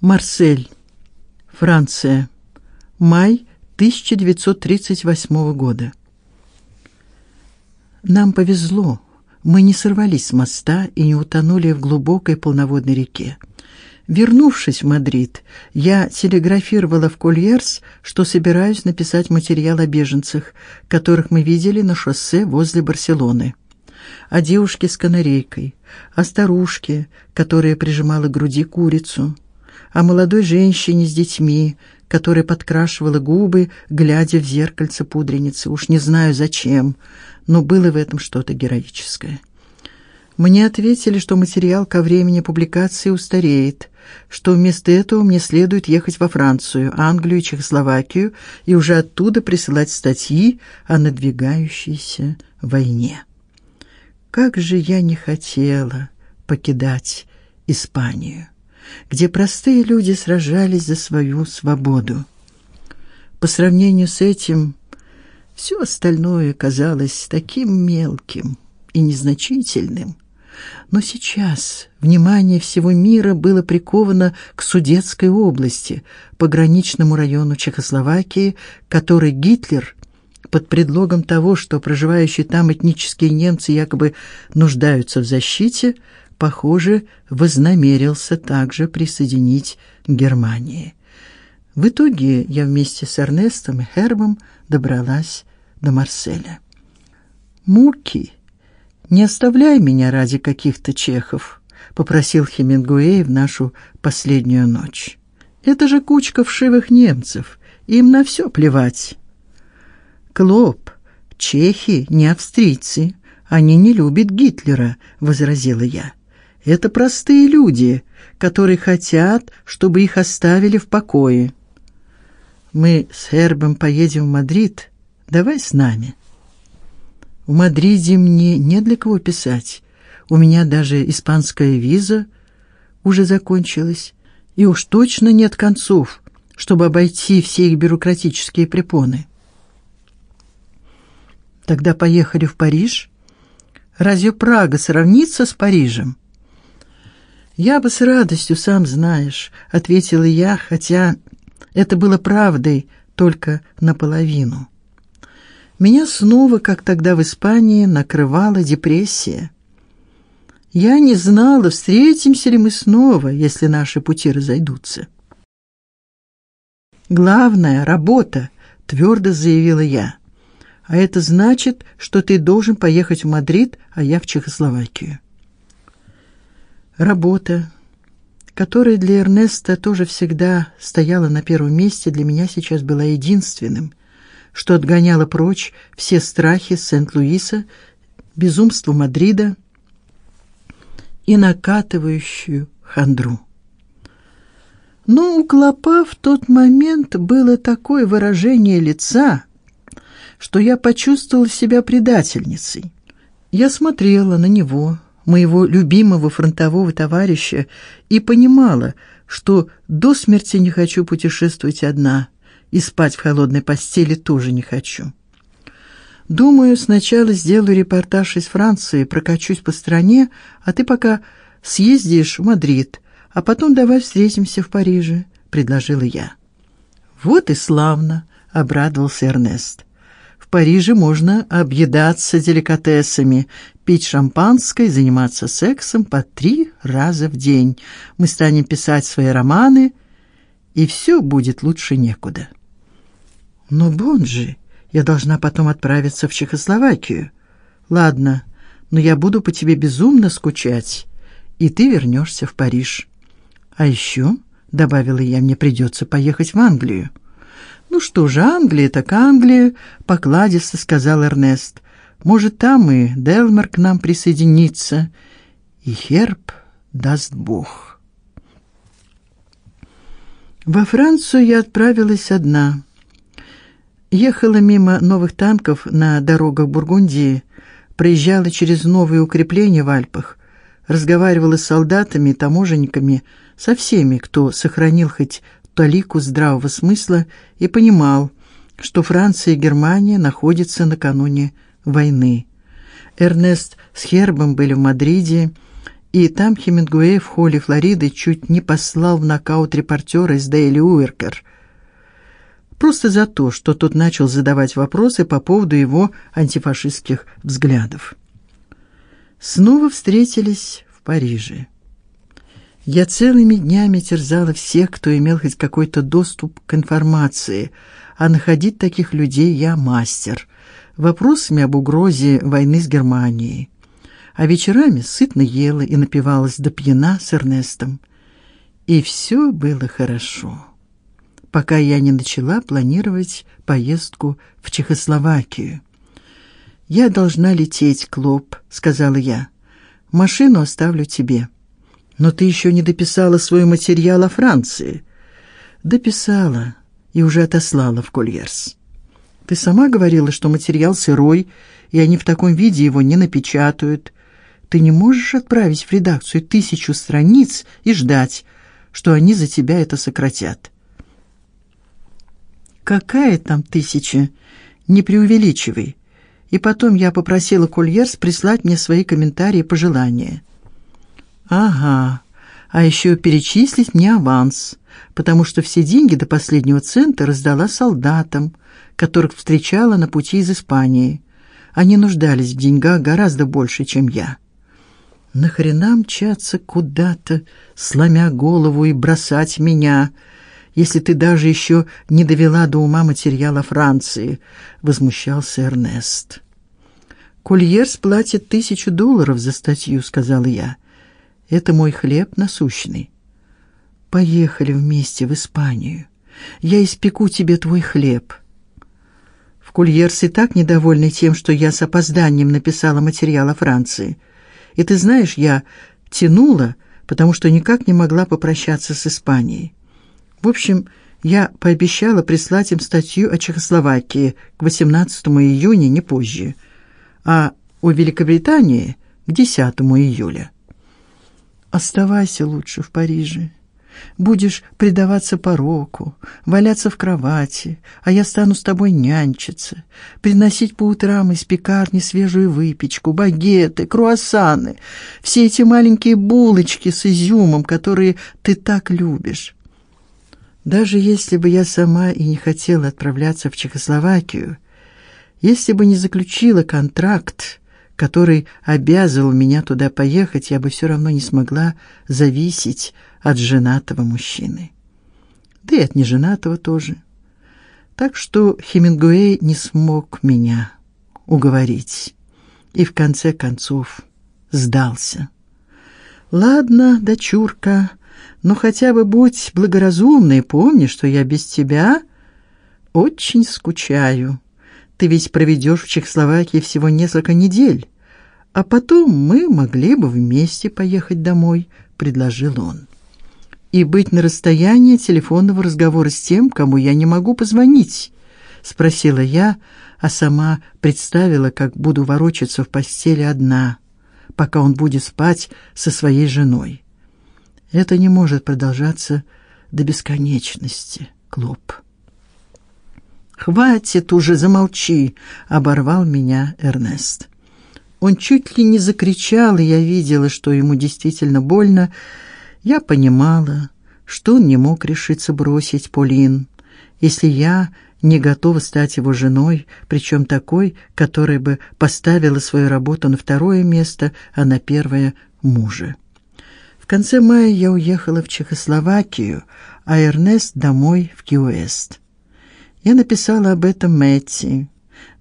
Марсель, Франция. Май 1938 года. Нам повезло. Мы не сорвались с моста и не утонули в глубокой полноводной реке. Вернувшись в Мадрид, я телеграфировала в Кольерс, что собираюсь написать материал о беженцах, которых мы видели на шоссе возле Барселоны. О девушке с канарейкой, о старушке, которая прижимала к груди курицу, о молодой женщине с детьми, которая подкрашивала губы, глядя в зеркальце пудреницы. Уж не знаю зачем, но было в этом что-то героическое. Мне ответили, что материал ко времени публикации устареет, что вместо этого мне следует ехать во Францию, Англию и Чехословакию и уже оттуда присылать статьи о надвигающейся войне. Как же я не хотела покидать Испанию, где простые люди сражались за свою свободу. По сравнению с этим все остальное казалось таким мелким и незначительным. Но сейчас внимание всего мира было приковано к Судетской области, пограничному району Чехословакии, который Гитлер под предлогом того, что проживающие там этнические немцы якобы нуждаются в защите, похоже, вознамерился также присоединить к Германии. В итоге я вместе с Эрнестом и Хербом добралась до Марселя. Муки не оставляй меня ради каких-то чехов, попросил Хемингуэй в нашу последнюю ночь. Это же кучка вшивых немцев, им на все плевать. Клоп, чехи не австрийцы, они не любят Гитлера, возразила я. Это простые люди, которые хотят, чтобы их оставили в покое. Мы с Хербом поедем в Мадрид. Давай с нами. В Мадриде мне не для кого писать. У меня даже испанская виза уже закончилась, и уж точно нет концов, чтобы обойти все их бюрократические препоны. Тогда поехали в Париж. Разве Прага сравнится с Парижем? Я бы с радостью, сам знаешь, ответила я, хотя это было правдой только наполовину. Меня снова, как тогда в Испании, накрывала депрессия. Я не знала, встретимся ли мы снова, если наши пути разойдутся. Главное работа, твердо заявила я. А это значит, что ты должен поехать в Мадрид, а я в Чехословакию. Работа, которая для Эрнеста тоже всегда стояла на первом месте, для меня сейчас была единственным, что отгоняло прочь все страхи Сент-Луиса, безумство Мадрида и накатывающую хандру. Но у Клопа в тот момент было такое выражение лица, что я почувствовала себя предательницей. Я смотрела на него, моего любимого фронтового товарища, и понимала, что до смерти не хочу путешествовать одна и спать в холодной постели тоже не хочу. Думаю, сначала сделаю репортаж из Франции, прокачусь по стране, а ты пока съездишь в Мадрид, а потом давай встретимся в Париже, предложила я. Вот и славно, обрадовался Эрнест. В Париже можно объедаться деликатесами, пить шампанское, заниматься сексом по три раза в день. Мы станем писать свои романы, и все будет лучше некуда. Но Бонжи, я должна потом отправиться в Чехословакию. Ладно, но я буду по тебе безумно скучать, и ты вернешься в Париж. А еще, добавила я, мне придется поехать в Англию. Ну что же, Англия так Англия, покладисто сказал Эрнест. Может, там и Делмер к нам присоединится, и Херб даст Бог. Во Францию я отправилась одна. Ехала мимо новых танков на дорогах Бургундии, проезжала через новые укрепления в Альпах, разговаривала с солдатами, таможенниками, со всеми, кто сохранил хоть толику здравого смысла и понимал, что Франция и Германия находятся накануне войны. Эрнест с Хербом были в Мадриде, И там Хемингуэй в холле Флориды чуть не послал в нокаут репортера из Daily Worker. Просто за то, что тот начал задавать вопросы по поводу его антифашистских взглядов. Снова встретились в Париже. Я целыми днями терзала всех, кто имел хоть какой-то доступ к информации, а находить таких людей я мастер. Вопросами об угрозе войны с Германией а вечерами сытно ела и напивалась до пьяна с Эрнестом. И все было хорошо, пока я не начала планировать поездку в Чехословакию. Я должна лететь, Клоп, сказала я. Машину оставлю тебе. Но ты еще не дописала свой материал о Франции. Дописала и уже отослала в Кольерс. Ты сама говорила, что материал сырой, и они в таком виде его не напечатают. Ты не можешь отправить в редакцию тысячу страниц и ждать, что они за тебя это сократят. Какая там тысяча? Не преувеличивай. И потом я попросила Кольерс прислать мне свои комментарии и пожелания. Ага. А еще перечислить мне аванс, потому что все деньги до последнего цента раздала солдатам, которых встречала на пути из Испании. Они нуждались в деньгах гораздо больше, чем я. Нахрена мчаться куда-то, сломя голову и бросать меня, если ты даже еще не довела до ума материала Франции, возмущался Эрнест. Кольерс платит тысячу долларов за статью, сказала я. Это мой хлеб насущный. Поехали вместе в Испанию. Я испеку тебе твой хлеб. В и так недовольны тем, что я с опозданием написала материал о Франции. И ты знаешь, я тянула, потому что никак не могла попрощаться с Испанией. В общем, я пообещала прислать им статью о Чехословакии к 18 июня, не позже, а о Великобритании к 10 июля. Оставайся лучше в Париже будешь предаваться пороку, валяться в кровати, а я стану с тобой нянчиться, приносить по утрам из пекарни свежую выпечку, багеты, круассаны, все эти маленькие булочки с изюмом, которые ты так любишь. Даже если бы я сама и не хотела отправляться в Чехословакию, если бы не заключила контракт, который обязывал меня туда поехать, я бы все равно не смогла зависеть от женатого мужчины. Да и от неженатого тоже. Так что Хемингуэй не смог меня уговорить и в конце концов сдался. Ладно, дочурка, но хотя бы будь благоразумной, помни, что я без тебя очень скучаю. Ты ведь проведешь в Чехословакии всего несколько недель, а потом мы могли бы вместе поехать домой, предложил он и быть на расстоянии телефонного разговора с тем, кому я не могу позвонить, спросила я, а сама представила, как буду ворочаться в постели одна, пока он будет спать со своей женой. Это не может продолжаться до бесконечности, Клоп. Хватит уже, замолчи, оборвал меня Эрнест. Он чуть ли не закричал, и я видела, что ему действительно больно я понимала, что он не мог решиться бросить Полин, если я не готова стать его женой, причем такой, которая бы поставила свою работу на второе место, а на первое мужа. В конце мая я уехала в Чехословакию, а Эрнест домой в Кьюэст. Я написала об этом Мэтти,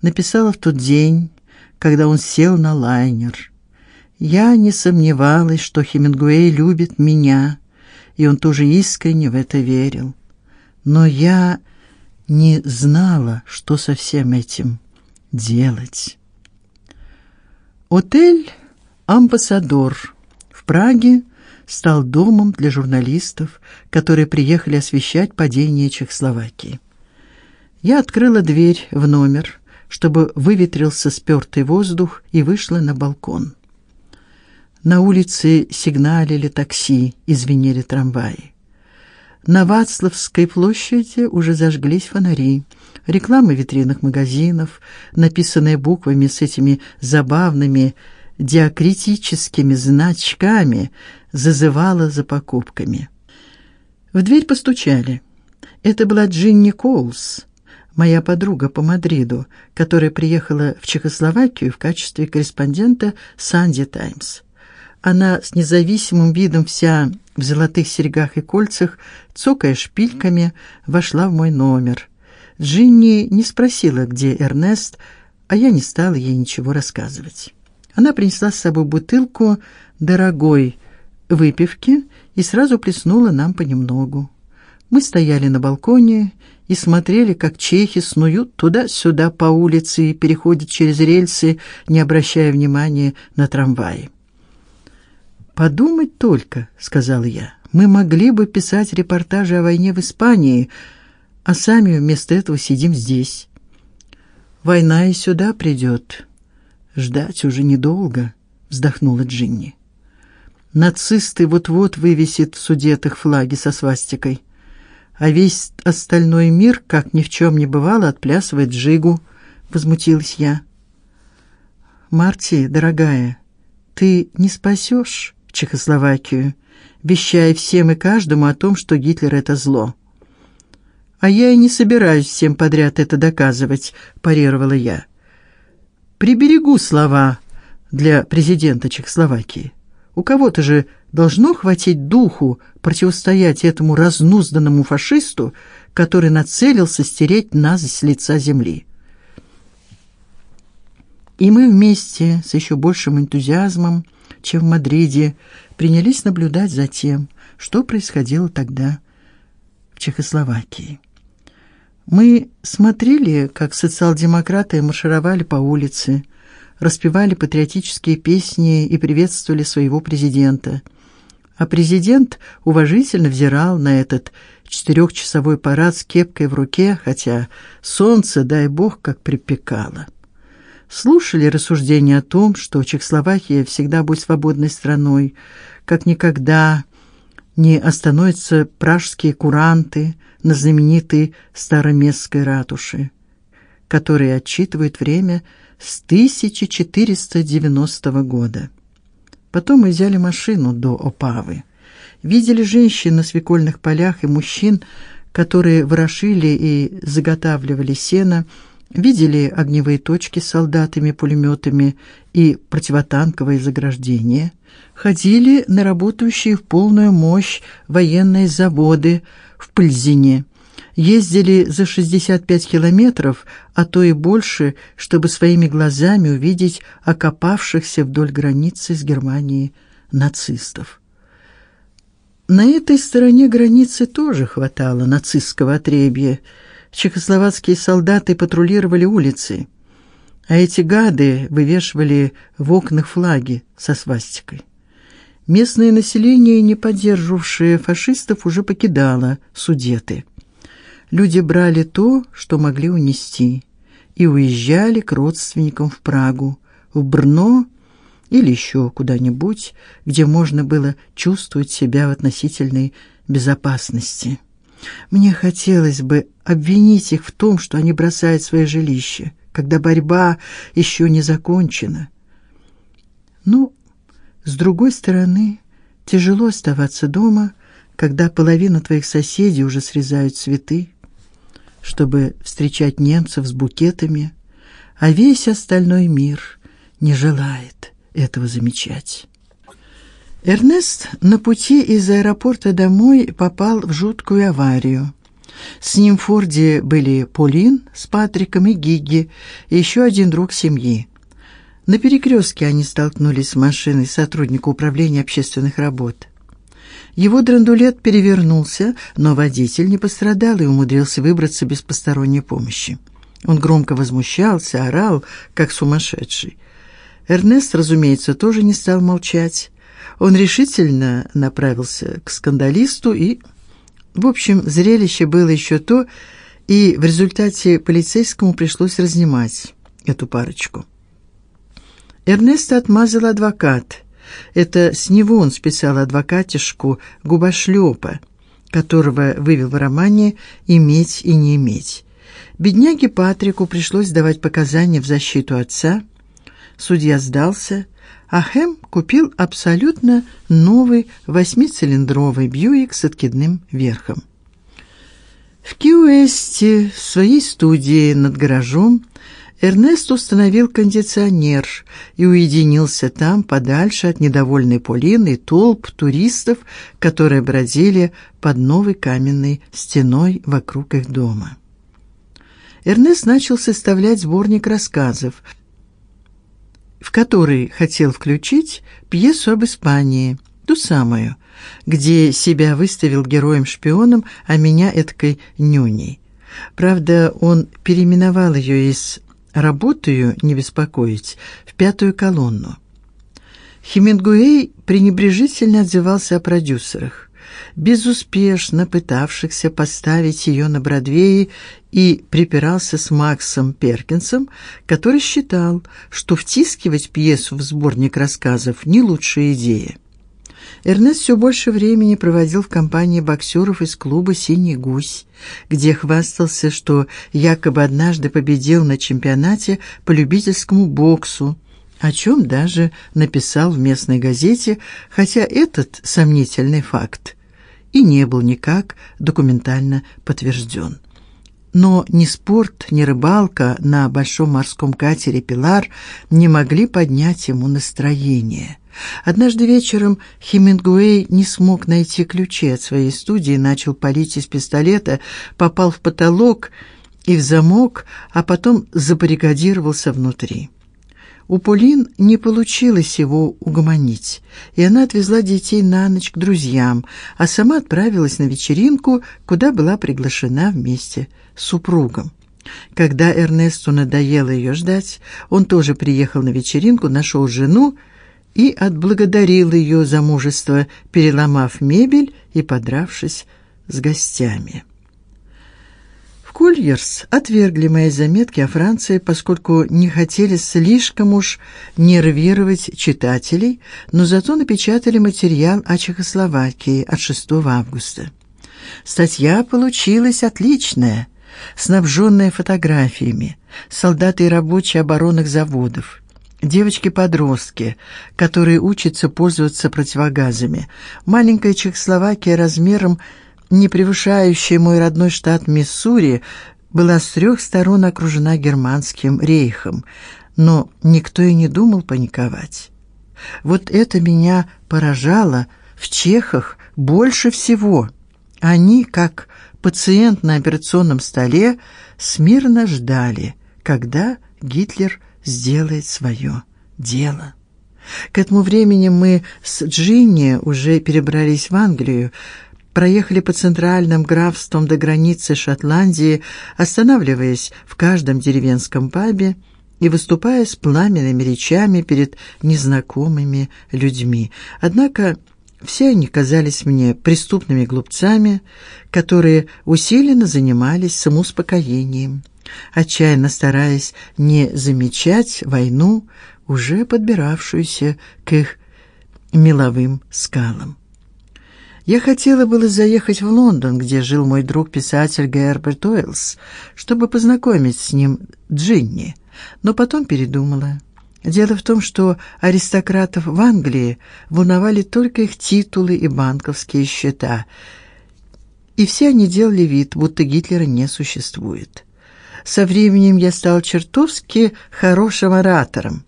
написала в тот день, когда он сел на лайнер. Я не сомневалась, что Хемингуэй любит меня, и он тоже искренне в это верил. Но я не знала, что со всем этим делать. Отель Амбассадор в Праге стал домом для журналистов, которые приехали освещать падение Чехословакии. Я открыла дверь в номер, чтобы выветрился спёртый воздух, и вышла на балкон. На улице сигналили такси и звенели трамваи. На Вацлавской площади уже зажглись фонари. Рекламы витринных магазинов, написанные буквами с этими забавными диакритическими значками зазывала за покупками. В дверь постучали. Это была Джинни Коулс, моя подруга по Мадриду, которая приехала в Чехословакию в качестве корреспондента Санди Таймс. Она с независимым видом вся в золотых серьгах и кольцах, цокая шпильками, вошла в мой номер. Джинни не спросила, где Эрнест, а я не стала ей ничего рассказывать. Она принесла с собой бутылку дорогой выпивки и сразу плеснула нам понемногу. Мы стояли на балконе и смотрели, как чехи снуют туда-сюда по улице и переходят через рельсы, не обращая внимания на трамваи. Подумать только, сказал я. Мы могли бы писать репортажи о войне в Испании, а сами вместо этого сидим здесь. Война и сюда придет. Ждать уже недолго, вздохнула Джинни. Нацисты вот-вот вывесят в судетах флаги со свастикой а весь остальной мир, как ни в чем не бывало, отплясывает джигу, возмутилась я. Марти, дорогая, ты не спасешь Чехословакию, вещая всем и каждому о том, что Гитлер это зло. А я и не собираюсь всем подряд это доказывать, парировала я. Приберегу слова для президента Чехословакии. У кого-то же должно хватить духу противостоять этому разнузданному фашисту, который нацелился стереть нас с лица земли. И мы вместе с еще большим энтузиазмом, чем в Мадриде, принялись наблюдать за тем, что происходило тогда в Чехословакии. Мы смотрели, как социал-демократы маршировали по улице, распевали патриотические песни и приветствовали своего президента – а президент уважительно взирал на этот четырехчасовой парад с кепкой в руке, хотя солнце, дай бог, как припекало. Слушали рассуждения о том, что Чехословакия всегда будет свободной страной, как никогда не остановятся пражские куранты на знаменитой староместской ратуше, которые отчитывают время с 1490 года. Потом мы взяли машину до Опавы. Видели женщин на свекольных полях и мужчин, которые ворошили и заготавливали сено, видели огневые точки с солдатами, пулеметами и противотанковые заграждения, ходили на работающие в полную мощь военные заводы в Пыльзине ездили за 65 километров, а то и больше, чтобы своими глазами увидеть окопавшихся вдоль границы с Германией нацистов. На этой стороне границы тоже хватало нацистского отребья. Чехословацкие солдаты патрулировали улицы, а эти гады вывешивали в окнах флаги со свастикой. Местное население, не поддерживавшее фашистов, уже покидало Судеты. Люди брали то, что могли унести, и уезжали к родственникам в Прагу, в Брно или еще куда-нибудь, где можно было чувствовать себя в относительной безопасности. Мне хотелось бы обвинить их в том, что они бросают свои жилища, когда борьба еще не закончена. Ну, с другой стороны, тяжело оставаться дома, когда половина твоих соседей уже срезают цветы чтобы встречать немцев с букетами, а весь остальной мир не желает этого замечать. Эрнест на пути из аэропорта домой попал в жуткую аварию. С ним в Форде были Полин с Патриком и Гигги, и еще один друг семьи. На перекрестке они столкнулись с машиной сотрудника управления общественных работ. Его драндулет перевернулся, но водитель не пострадал и умудрился выбраться без посторонней помощи. Он громко возмущался, орал, как сумасшедший. Эрнест, разумеется, тоже не стал молчать. Он решительно направился к скандалисту и, в общем, зрелище было еще то, и в результате полицейскому пришлось разнимать эту парочку. Эрнеста отмазал адвокат. Это с него он списал адвокатишку губошлепа, которого вывел в романе «Иметь и не иметь». Бедняге Патрику пришлось давать показания в защиту отца. судья сдался, а Хэм купил абсолютно новый восьмицилиндровый Бьюик с откидным верхом. В Кьюэсте, в своей студии над гаражом, Эрнест установил кондиционер и уединился там подальше от недовольной Полины и толп туристов, которые бродили под новой каменной стеной вокруг их дома. Эрнест начал составлять сборник рассказов, в который хотел включить пьесу об Испании, ту самую, где себя выставил героем-шпионом, а меня эткой нюней. Правда, он переименовал ее из «Работаю, не беспокоить» в пятую колонну. Хемингуэй пренебрежительно отзывался о продюсерах, безуспешно пытавшихся поставить ее на Бродвее, и припирался с Максом Перкинсом, который считал, что втискивать пьесу в сборник рассказов не лучшая идея. Эрнест все больше времени проводил в компании боксеров из клуба Синий гусь, где хвастался, что якобы однажды победил на чемпионате по любительскому боксу, о чем даже написал в местной газете, хотя этот сомнительный факт и не был никак документально подтвержден. Но ни спорт, ни рыбалка на большом морском катере Пилар не могли поднять ему настроение. Однажды вечером Хемингуэй не смог найти ключи от своей студии, начал палить из пистолета, попал в потолок и в замок, а потом забаррикадировался внутри. У Полин не получилось его угомонить, и она отвезла детей на ночь к друзьям, а сама отправилась на вечеринку, куда была приглашена вместе с супругом. Когда Эрнесту надоело ее ждать, он тоже приехал на вечеринку, нашел жену и отблагодарил ее за мужество, переломав мебель и подравшись с гостями. Кольерс отвергли мои заметки о Франции, поскольку не хотели слишком уж нервировать читателей, но зато напечатали материал о Чехословакии от 6 августа. Статья получилась отличная, снабженная фотографиями. Солдаты и рабочие оборонных заводов, девочки-подростки, которые учатся пользоваться противогазами. Маленькая Чехословакия размером не превышающая мой родной штат Миссури, была с трех сторон окружена германским рейхом, но никто и не думал паниковать. Вот это меня поражало в чехах больше всего. Они, как пациент на операционном столе, смирно ждали, когда Гитлер сделает свое дело. К этому времени мы с Джинни уже перебрались в Англию, проехали по центральным графствам до границы Шотландии, останавливаясь в каждом деревенском пабе и выступая с пламенными речами перед незнакомыми людьми. Однако все они казались мне преступными глупцами, которые усиленно занимались самоуспокоением, отчаянно стараясь не замечать войну, уже подбиравшуюся к их меловым скалам. Я хотела было заехать в Лондон, где жил мой друг-писатель Герберт Уэллс, чтобы познакомить с ним Джинни, но потом передумала. Дело в том, что аристократов в Англии волновали только их титулы и банковские счета, и все они делали вид, будто Гитлера не существует. Со временем я стал чертовски хорошим оратором,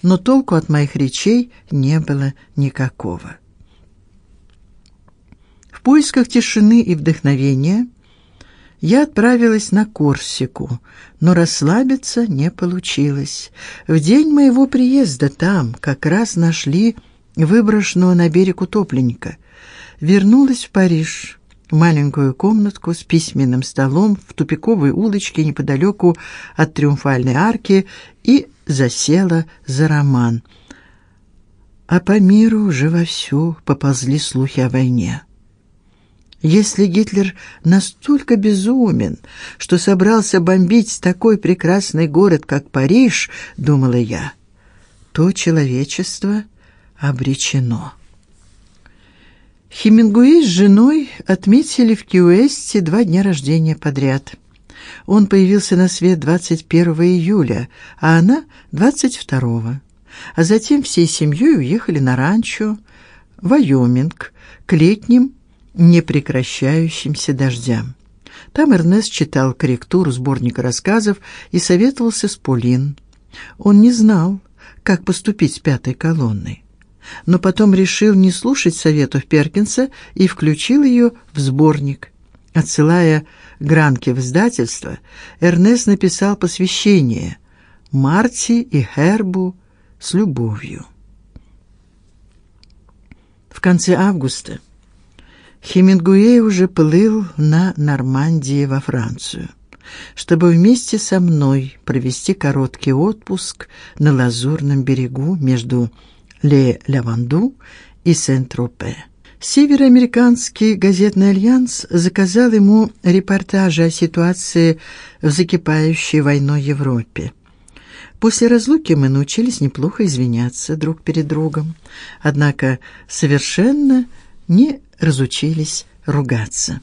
но толку от моих речей не было никакого. Поисках тишины и вдохновения я отправилась на Корсику, но расслабиться не получилось. В день моего приезда там как раз нашли выброшенного на берег утопленника. Вернулась в Париж, в маленькую комнатку с письменным столом в тупиковой улочке неподалеку от Триумфальной арки и засела за роман. А по миру уже вовсю поползли слухи о войне. Если Гитлер настолько безумен, что собрался бомбить такой прекрасный город, как Париж, думала я, то человечество обречено. Хемингуэй с женой отметили в Кьюэсте два дня рождения подряд. Он появился на свет 21 июля, а она 22. а затем всей семьей уехали на ранчо Вайоминг к летним непрекращающимся дождям. Там Эрнест читал корректуру сборника рассказов и советовался с Полин. Он не знал, как поступить с пятой колонной, но потом решил не слушать советов Перкинса и включил ее в сборник. Отсылая гранки в издательство, Эрнест написал посвящение Марти и Хербу с любовью. В конце августа Хемингуэй уже плыл на Нормандии во Францию, чтобы вместе со мной провести короткий отпуск на лазурном берегу между Ле-Лаванду и Сент-Тропе. Североамериканский газетный альянс заказал ему репортажи о ситуации в закипающей войной Европе. После разлуки мы научились неплохо извиняться друг перед другом, однако совершенно не разучились ругаться.